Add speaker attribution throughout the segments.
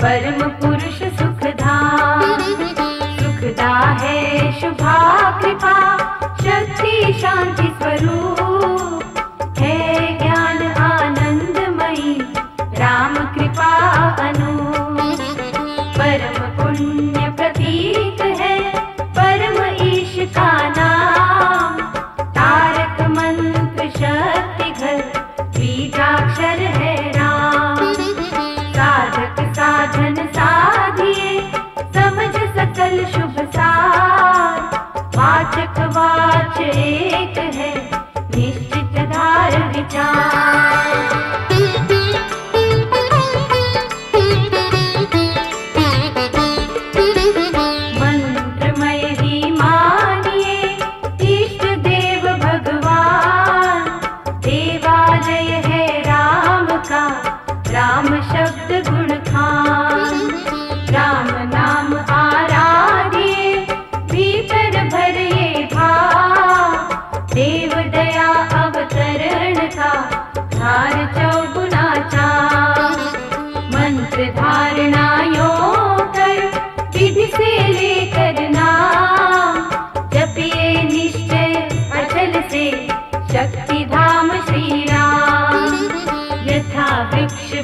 Speaker 1: परम पुरुष सुखधाम सुखदा है शुभा, कृपा, शक्ति, शांति स्वरूप। है ज्ञान आनंदमयी, राम कृपा अनु। परम पुण्य प्रतीक है, परम ईश का नाम। तारक मंत्र शक्ति घर राम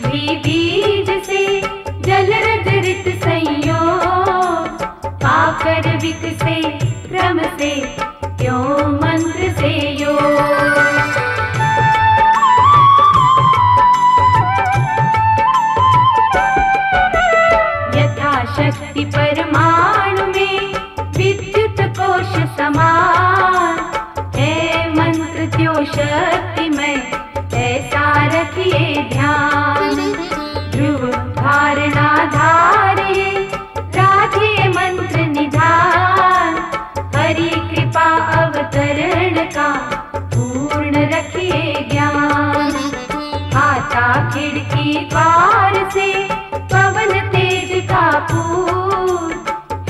Speaker 1: भी बीज से जल रजरित संयोग पाकर विकसे क्रम से क्यों मंत्र से योग यथा शक्ति परमाणु में विद्युत कोश समान, है मंत्र त्यो पार से पवन तेज का पूर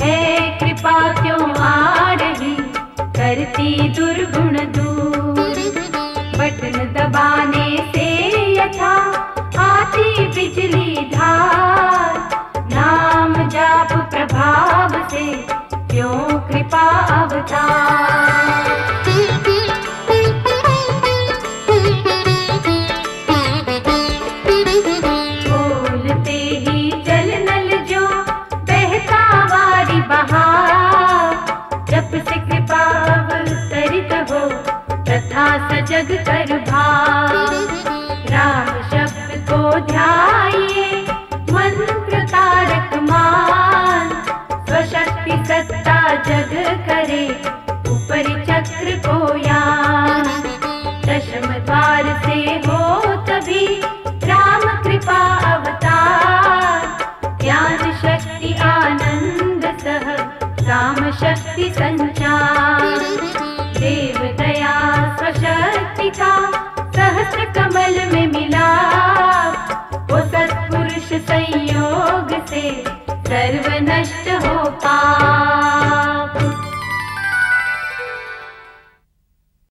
Speaker 1: है, कृपा क्यों आ रही करती दुर्गुण दूर? बटन दबाने से यथा सजग कर भार राम शब्द को ध्याइए मन तारक मान। स्वशक्ति सत्ता जग करे ऊपर चक्र को यान। दशम द्वार योग से सर्व नष्ट हो पा।